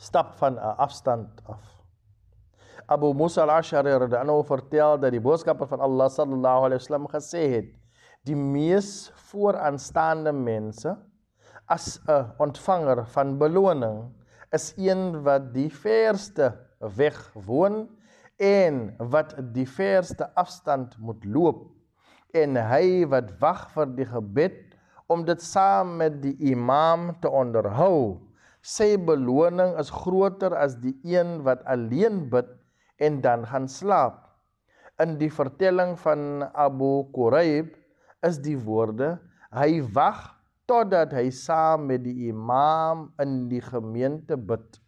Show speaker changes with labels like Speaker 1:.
Speaker 1: stap van 'n afstand af. Abu Musa al-Ash'ari radhiyallahu vertel dat die boodskapper van Allah sallallahu alaihi wasallam gesê het: "Die mees vooraanstaande mense as 'n ontvanger van beloning is een wat die verste weg woon en wat die verste afstand moet loop en hy wat wag vir die gebed om dit saam met die imam te onderhou sy beloning is groter as die een wat alleen bid en dan gaan slaap. In die vertelling van Abu Quraib is die woorde hy wag totdat hy saam met die imam in die gemeente bid